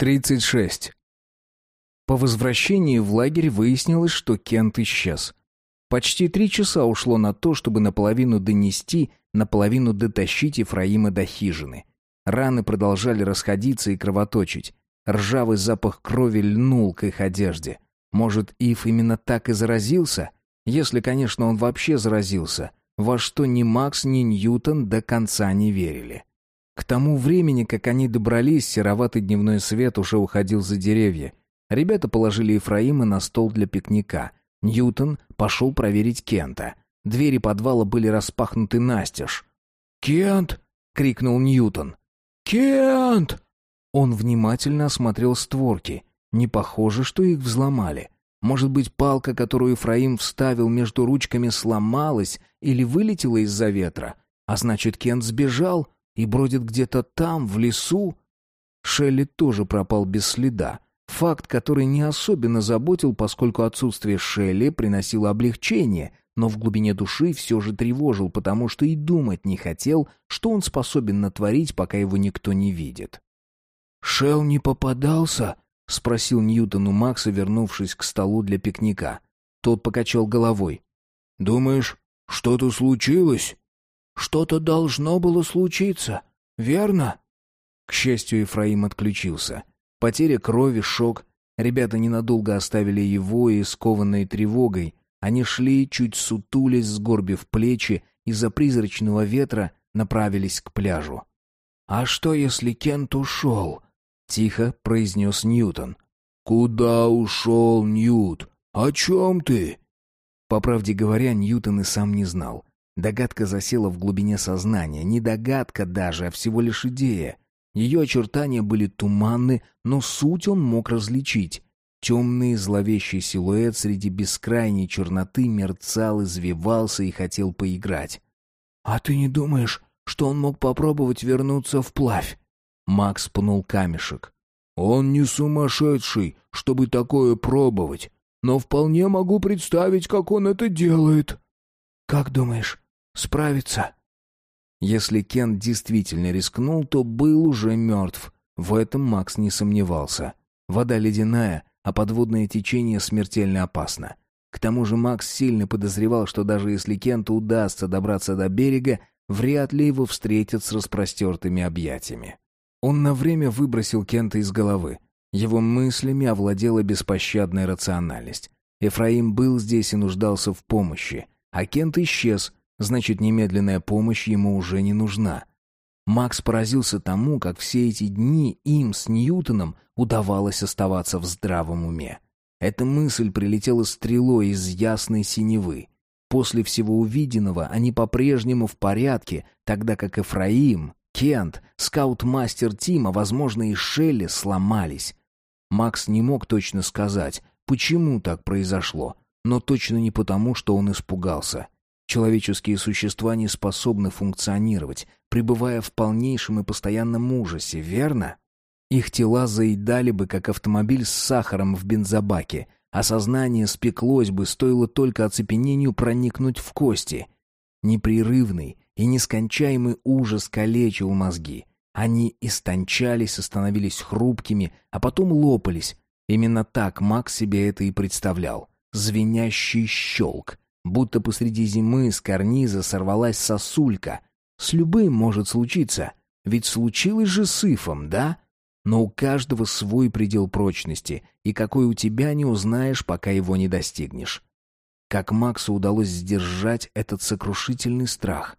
36. По возвращении в лагерь выяснилось, что Кент исчез. Почти три часа ушло на то, чтобы наполовину донести, наполовину дотащить Ефраима до хижины. Раны продолжали расходиться и кровоточить. Ржавый запах крови льнул к их одежде. Может, Ив именно так и заразился? Если, конечно, он вообще заразился, во что ни Макс, ни Ньютон до конца не верили. К тому времени, как они добрались, сероватый дневной свет уже уходил за деревья. Ребята положили Ефраима на стол для пикника. Ньютон пошел проверить Кента. Двери подвала были распахнуты настежь. «Кент!» — крикнул Ньютон. «Кент!» Он внимательно осмотрел створки. Не похоже, что их взломали. Может быть, палка, которую Ефраим вставил между ручками, сломалась или вылетела из-за ветра. А значит, Кент сбежал и бродит где-то там, в лесу. Шелли тоже пропал без следа. Факт, который не особенно заботил, поскольку отсутствие Шелли приносило облегчение, но в глубине души все же тревожил, потому что и думать не хотел, что он способен натворить, пока его никто не видит. «Шелл не попадался?» — спросил Ньютон у Макса, вернувшись к столу для пикника. Тот покачал головой. «Думаешь, что-то случилось?» Что-то должно было случиться, верно? К счастью, Ефраим отключился. Потеря крови, шок. Ребята ненадолго оставили его и, скованные тревогой, они шли, чуть сутулясь, сгорбив плечи, из-за призрачного ветра направились к пляжу. «А что, если Кент ушел?» — тихо произнес Ньютон. «Куда ушел, Ньют? О чем ты?» По правде говоря, Ньютон и сам не знал. Догадка засела в глубине сознания. Не догадка даже, а всего лишь идея. Ее очертания были туманны, но суть он мог различить. Темный зловещий силуэт среди бескрайней черноты мерцал, извивался и хотел поиграть. «А ты не думаешь, что он мог попробовать вернуться вплавь?» Макс пнул камешек. «Он не сумасшедший, чтобы такое пробовать, но вполне могу представить, как он это делает». «Как думаешь, справится?» Если Кен действительно рискнул, то был уже мертв. В этом Макс не сомневался. Вода ледяная, а подводное течение смертельно опасно. К тому же Макс сильно подозревал, что даже если Кенту удастся добраться до берега, вряд ли его встретят с распростертыми объятиями. Он на время выбросил Кента из головы. Его мыслями овладела беспощадная рациональность. Эфраим был здесь и нуждался в помощи, а Кент исчез, Значит, немедленная помощь ему уже не нужна. Макс поразился тому, как все эти дни им с Ньютоном удавалось оставаться в здравом уме. Эта мысль прилетела стрелой из ясной синевы. После всего увиденного они по-прежнему в порядке, тогда как Эфраим, Кент, скаут-мастер Тима, возможно, и Шелли сломались. Макс не мог точно сказать, почему так произошло, но точно не потому, что он испугался. Человеческие существа не способны функционировать, пребывая в полнейшем и постоянном ужасе, верно? Их тела заедали бы, как автомобиль с сахаром в бензобаке, а сознание спеклось бы, стоило только оцепенению проникнуть в кости. Непрерывный и нескончаемый ужас калечил мозги. Они истончались и становились хрупкими, а потом лопались. Именно так Макс себе это и представлял. Звенящий щелк, Будто посреди зимы с карниза сорвалась сосулька. С любым может случиться. Ведь случилось же с Ифом, да? Но у каждого свой предел прочности, и какой у тебя не узнаешь, пока его не достигнешь. Как Максу удалось сдержать этот сокрушительный страх?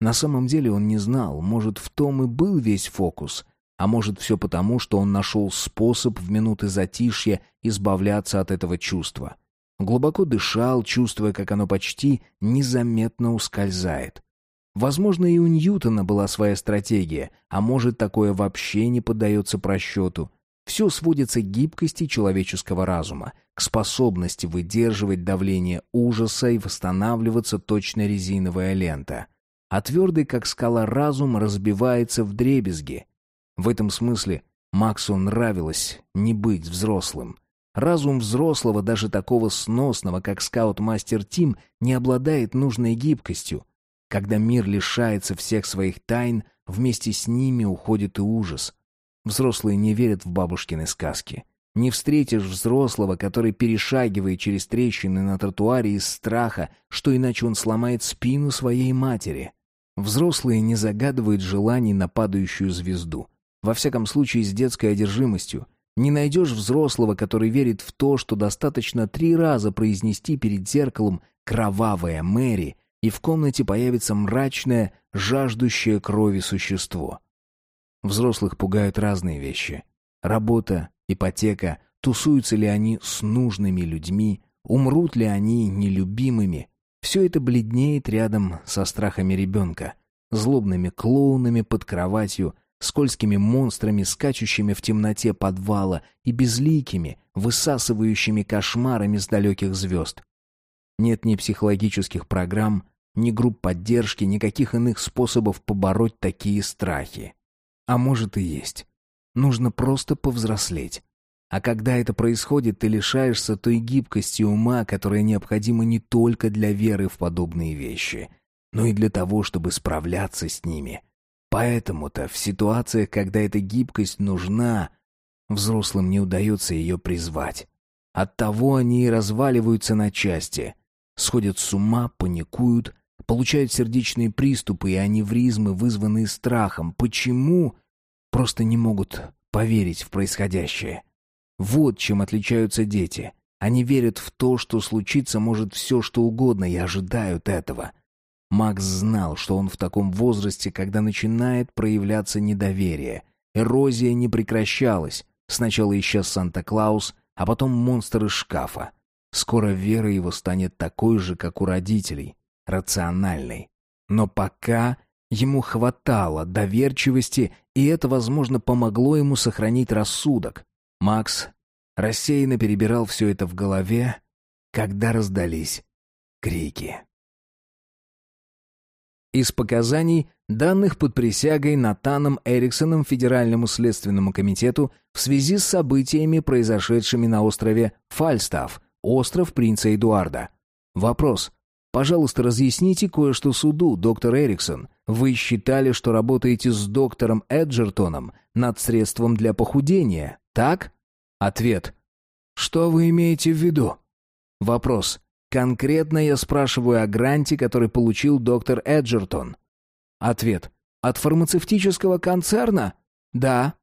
На самом деле он не знал, может, в том и был весь фокус, а может, все потому, что он нашел способ в минуты затишья избавляться от этого чувства. Глубоко дышал, чувствуя, как оно почти незаметно ускользает. Возможно, и у Ньютона была своя стратегия, а может, такое вообще не поддается просчету. Все сводится к гибкости человеческого разума, к способности выдерживать давление ужаса и восстанавливаться точно резиновая лента. А твердый, как скала, разум разбивается в дребезги. В этом смысле Максу нравилось не быть взрослым. Разум взрослого, даже такого сносного, как скаут-мастер Тим, не обладает нужной гибкостью. Когда мир лишается всех своих тайн, вместе с ними уходит и ужас. Взрослые не верят в бабушкины сказки. Не встретишь взрослого, который перешагивает через трещины на тротуаре из страха, что иначе он сломает спину своей матери. Взрослые не загадывают желаний на падающую звезду. Во всяком случае, с детской одержимостью. Не найдешь взрослого, который верит в то, что достаточно три раза произнести перед зеркалом «кровавая Мэри», и в комнате появится мрачное, жаждущее крови существо. Взрослых пугают разные вещи. Работа, ипотека, тусуются ли они с нужными людьми, умрут ли они нелюбимыми. Все это бледнеет рядом со страхами ребенка, злобными клоунами под кроватью, скользкими монстрами, скачущими в темноте подвала и безликими, высасывающими кошмарами с далеких звезд. Нет ни психологических программ, ни групп поддержки, никаких иных способов побороть такие страхи. А может и есть. Нужно просто повзрослеть. А когда это происходит, ты лишаешься той гибкости ума, которая необходима не только для веры в подобные вещи, но и для того, чтобы справляться с ними. Поэтому-то в ситуациях, когда эта гибкость нужна, взрослым не удается ее призвать. Оттого они и разваливаются на части, сходят с ума, паникуют, получают сердечные приступы и аневризмы, вызванные страхом. Почему? Просто не могут поверить в происходящее. Вот чем отличаются дети. Они верят в то, что случиться может все, что угодно, и ожидают этого. Макс знал, что он в таком возрасте, когда начинает проявляться недоверие. Эрозия не прекращалась. Сначала исчез Санта-Клаус, а потом монстр из шкафа. Скоро вера его станет такой же, как у родителей, рациональной. Но пока ему хватало доверчивости, и это, возможно, помогло ему сохранить рассудок. Макс рассеянно перебирал все это в голове, когда раздались крики. Из показаний, данных под присягой Натаном Эриксоном Федеральному следственному комитету в связи с событиями, произошедшими на острове Фальстаф, остров принца Эдуарда. Вопрос. Пожалуйста, разъясните кое-что суду, доктор Эриксон. Вы считали, что работаете с доктором Эджертоном над средством для похудения, так? Ответ. Что вы имеете в виду? Вопрос. Конкретно я спрашиваю о гранте, который получил доктор Эджертон. Ответ. От фармацевтического концерна? Да.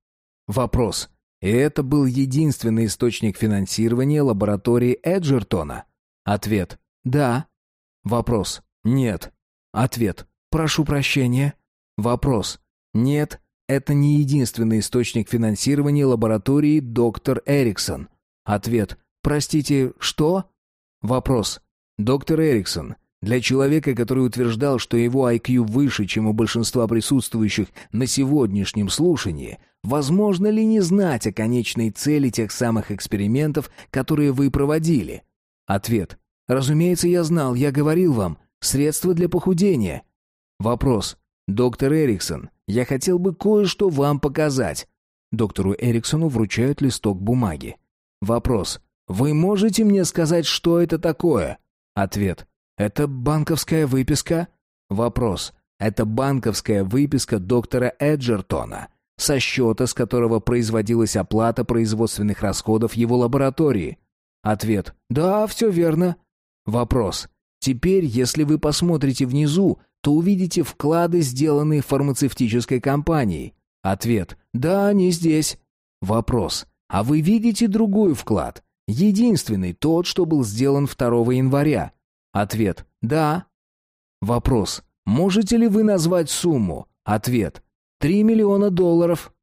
Вопрос. И это был единственный источник финансирования лаборатории Эджертона? Ответ. Да. Вопрос. Нет. Ответ. Прошу прощения. Вопрос. Нет, это не единственный источник финансирования лаборатории доктор Эриксон. Ответ. Простите, что? Вопрос. Доктор Эриксон, для человека, который утверждал, что его IQ выше, чем у большинства присутствующих на сегодняшнем слушании, возможно ли не знать о конечной цели тех самых экспериментов, которые вы проводили? Ответ. Разумеется, я знал, я говорил вам. Средства для похудения. Вопрос. Доктор Эриксон, я хотел бы кое-что вам показать. Доктору Эриксону вручают листок бумаги. Вопрос. Вы можете мне сказать, что это такое? Ответ. Это банковская выписка? Вопрос. Это банковская выписка доктора Эджертона, со счета, с которого производилась оплата производственных расходов его лаборатории. Ответ. Да, все верно. Вопрос. Теперь, если вы посмотрите внизу, то увидите вклады, сделанные фармацевтической компанией. Ответ. Да, они здесь. Вопрос. А вы видите другой вклад? Единственный, тот, что был сделан 2 января. Ответ. Да. Вопрос. Можете ли вы назвать сумму? Ответ. 3 миллиона долларов.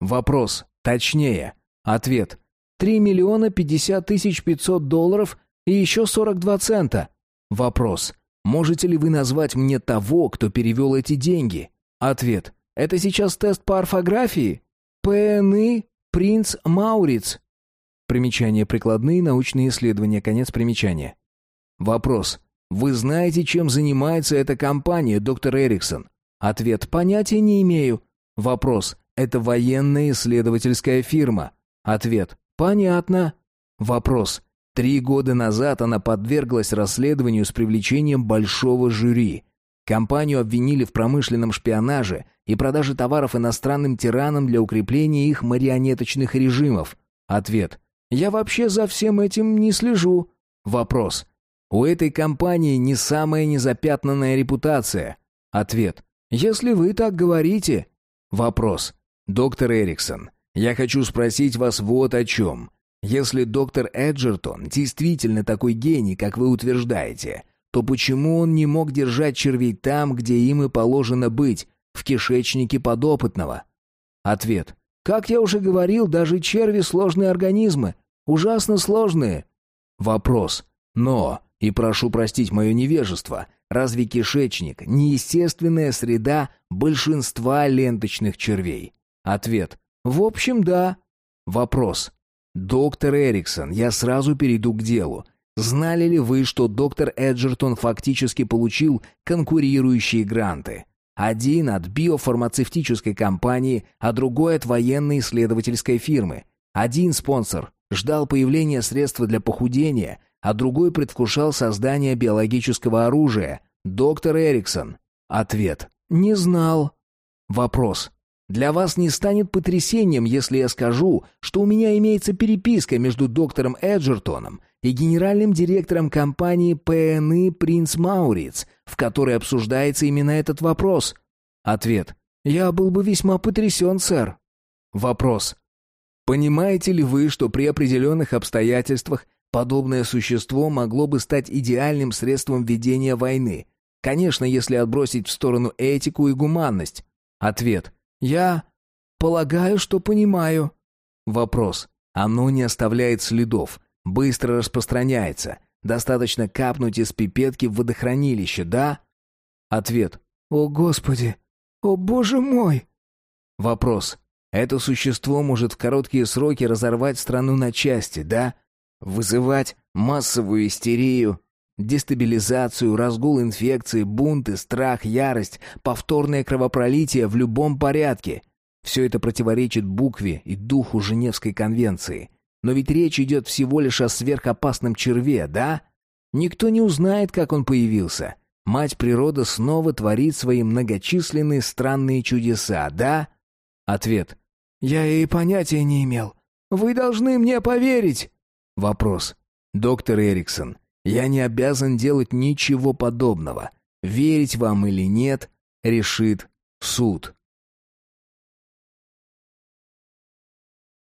Вопрос. Точнее. Ответ. 3 миллиона 50 тысяч 500 долларов и еще 42 цента. Вопрос. Можете ли вы назвать мне того, кто перевел эти деньги? Ответ. Это сейчас тест по орфографии? ПНИ Принц Мауриц. Примечание прикладные научные исследования. Конец примечания. Вопрос. Вы знаете, чем занимается эта компания, доктор Эриксон? Ответ. Понятия не имею. Вопрос. Это военная исследовательская фирма. Ответ. Понятно. Вопрос. Три года назад она подверглась расследованию с привлечением большого жюри. Компанию обвинили в промышленном шпионаже и продаже товаров иностранным тиранам для укрепления их марионеточных режимов. Ответ. Я вообще за всем этим не слежу. Вопрос. У этой компании не самая незапятнанная репутация. Ответ. Если вы так говорите. Вопрос. Доктор Эриксон, я хочу спросить вас вот о чем. Если доктор Эджертон действительно такой гений, как вы утверждаете, то почему он не мог держать червей там, где им и положено быть, в кишечнике подопытного? Ответ. Как я уже говорил, даже черви сложные организмы, ужасно сложные. Вопрос. Но, и прошу простить мое невежество, разве кишечник не естественная среда большинства ленточных червей? Ответ. В общем, да. Вопрос. Доктор Эриксон, я сразу перейду к делу. Знали ли вы, что доктор Эджертон фактически получил конкурирующие гранты? Один от биофармацевтической компании, а другой от военной исследовательской фирмы. Один спонсор ждал появления средства для похудения, а другой предвкушал создание биологического оружия. Доктор Эриксон. Ответ. Не знал. Вопрос. Для вас не станет потрясением, если я скажу, что у меня имеется переписка между доктором Эджертоном и генеральным директором компании ПНИ «Принц Мауриц», в которой обсуждается именно этот вопрос? Ответ. Я был бы весьма потрясен, сэр. Вопрос. Понимаете ли вы, что при определенных обстоятельствах подобное существо могло бы стать идеальным средством ведения войны? Конечно, если отбросить в сторону этику и гуманность. Ответ. Я полагаю, что понимаю. Вопрос. Оно не оставляет следов, быстро распространяется. Достаточно капнуть из пипетки в водохранилище, да? Ответ. О, Господи! О, Боже мой! Вопрос. Это существо может в короткие сроки разорвать страну на части, да? Вызывать массовую истерию, Дестабилизацию, разгул инфекции, бунты, страх, ярость, повторное кровопролитие в любом порядке. Все это противоречит букве и духу Женевской конвенции. Но ведь речь идет всего лишь о сверхопасном черве, да? Никто не узнает, как он появился. Мать природа снова творит свои многочисленные странные чудеса, да? Ответ. Я и понятия не имел. Вы должны мне поверить. Вопрос. Доктор Эриксон, я не обязан делать ничего подобного. Верить вам или нет, решит суд.